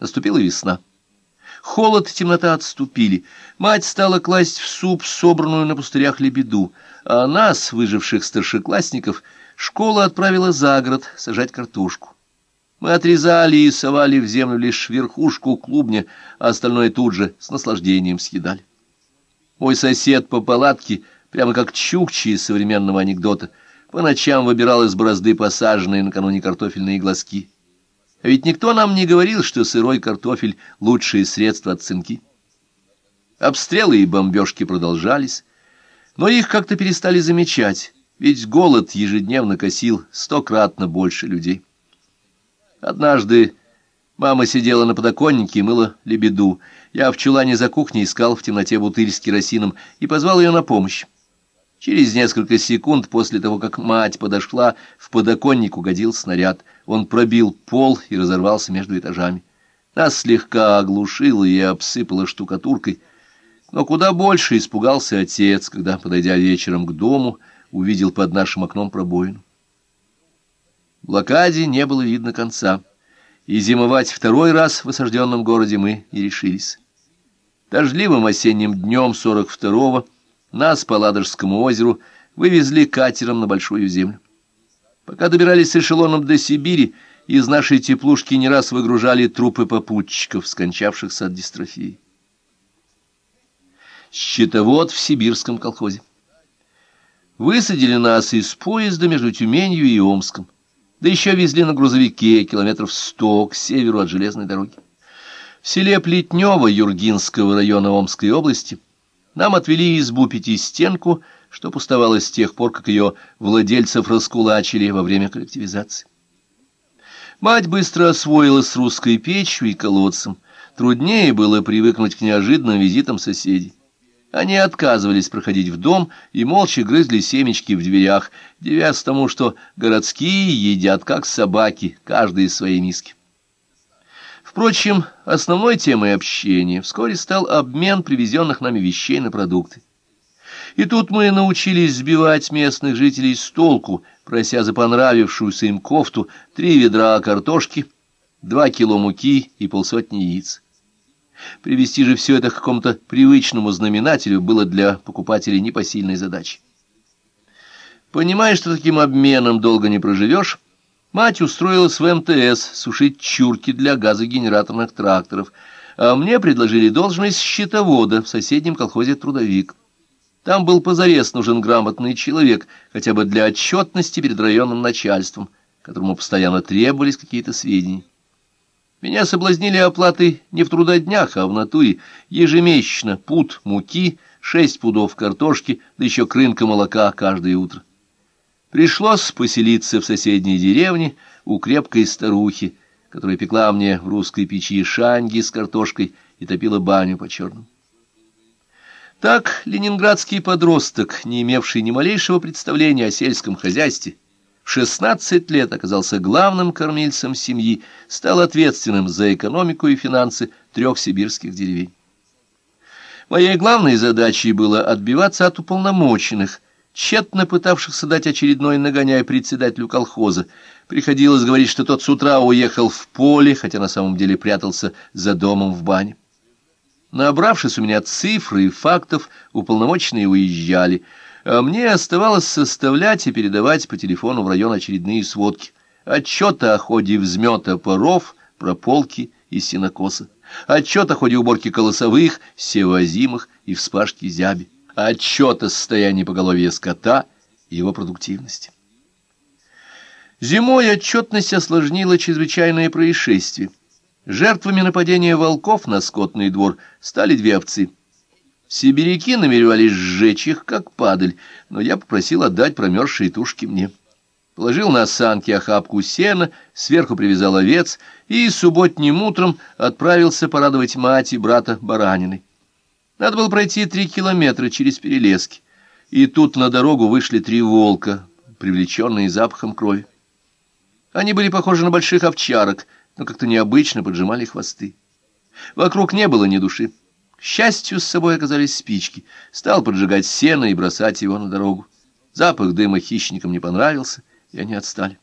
Наступила весна. Холод и темнота отступили. Мать стала класть в суп собранную на пустырях лебеду, а нас, выживших старшеклассников, школа отправила за город сажать картошку. Мы отрезали и совали в землю лишь верхушку клубня, а остальное тут же с наслаждением съедали. Мой сосед по палатке, прямо как чукчи из современного анекдота, по ночам выбирал из борозды посаженные накануне картофельные глазки. А ведь никто нам не говорил, что сырой картофель — лучшие средства от цинки. Обстрелы и бомбежки продолжались, но их как-то перестали замечать, ведь голод ежедневно косил стократно больше людей. Однажды мама сидела на подоконнике и мыла лебеду. Я в чулане за кухней искал в темноте бутыль с керосином и позвал ее на помощь. Через несколько секунд после того, как мать подошла, в подоконник угодил снаряд. Он пробил пол и разорвался между этажами. Нас слегка оглушило и обсыпало штукатуркой. Но куда больше испугался отец, когда, подойдя вечером к дому, увидел под нашим окном пробоину. Блокаде не было видно конца, и зимовать второй раз в осажденном городе мы не решились. Дождливым осенним днем 42-го нас по Ладожскому озеру вывезли катером на Большую Землю. Пока добирались с эшелоном до Сибири, из нашей теплушки не раз выгружали трупы попутчиков, скончавшихся от дистрофии. Счетовод в сибирском колхозе. Высадили нас из поезда между Тюменью и Омском, да еще везли на грузовике километров сто к северу от железной дороги. В селе Плетнево Юргинского района Омской области – нам отвели избу пятистенку, что пустовало с тех пор, как ее владельцев раскулачили во время коллективизации. Мать быстро освоилась с русской печью и колодцем. Труднее было привыкнуть к неожиданным визитам соседей. Они отказывались проходить в дом и молча грызли семечки в дверях, девясь тому, что городские едят, как собаки, каждый из своей миски. Впрочем, основной темой общения вскоре стал обмен привезенных нами вещей на продукты. И тут мы научились сбивать местных жителей с толку, прося за понравившуюся им кофту три ведра картошки, два кило муки и полсотни яиц. Привести же все это к какому-то привычному знаменателю было для покупателей непосильной задачей. Понимая, что таким обменом долго не проживешь, Мать устроилась в МТС сушить чурки для газогенераторных тракторов, а мне предложили должность счетовода в соседнем колхозе «Трудовик». Там был позарез нужен грамотный человек, хотя бы для отчетности перед районным начальством, которому постоянно требовались какие-то сведения. Меня соблазнили оплатой не в трудоднях, а в натуре ежемесячно пуд муки, шесть пудов картошки, да еще крынка молока каждое утро. Пришлось поселиться в соседней деревне у крепкой старухи, которая пекла мне в русской печи шанги с картошкой и топила баню по-черному. Так ленинградский подросток, не имевший ни малейшего представления о сельском хозяйстве, в 16 лет оказался главным кормильцем семьи, стал ответственным за экономику и финансы трех сибирских деревень. Моей главной задачей было отбиваться от уполномоченных – тщетно пытавшихся дать очередной нагоняй председателю колхоза. Приходилось говорить, что тот с утра уехал в поле, хотя на самом деле прятался за домом в бане. Набравшись у меня цифры и фактов, уполномоченные уезжали, а мне оставалось составлять и передавать по телефону в район очередные сводки. Отчеты о ходе взмета паров, прополки и сенокоса. Отчет о ходе уборки колосовых, севозимых и вспашки зяби отчет о состоянии поголовья скота и его продуктивности. Зимой отчетность осложнила чрезвычайное происшествие. Жертвами нападения волков на скотный двор стали две овцы. Сибиряки намеревались сжечь их, как падаль, но я попросил отдать промерзшие тушки мне. Положил на санки охапку сена, сверху привязал овец и субботним утром отправился порадовать мать и брата бараниной. Надо было пройти три километра через перелески. И тут на дорогу вышли три волка, привлеченные запахом крови. Они были похожи на больших овчарок, но как-то необычно поджимали хвосты. Вокруг не было ни души. К счастью, с собой оказались спички. Стал поджигать сено и бросать его на дорогу. Запах дыма хищникам не понравился, и они отстали.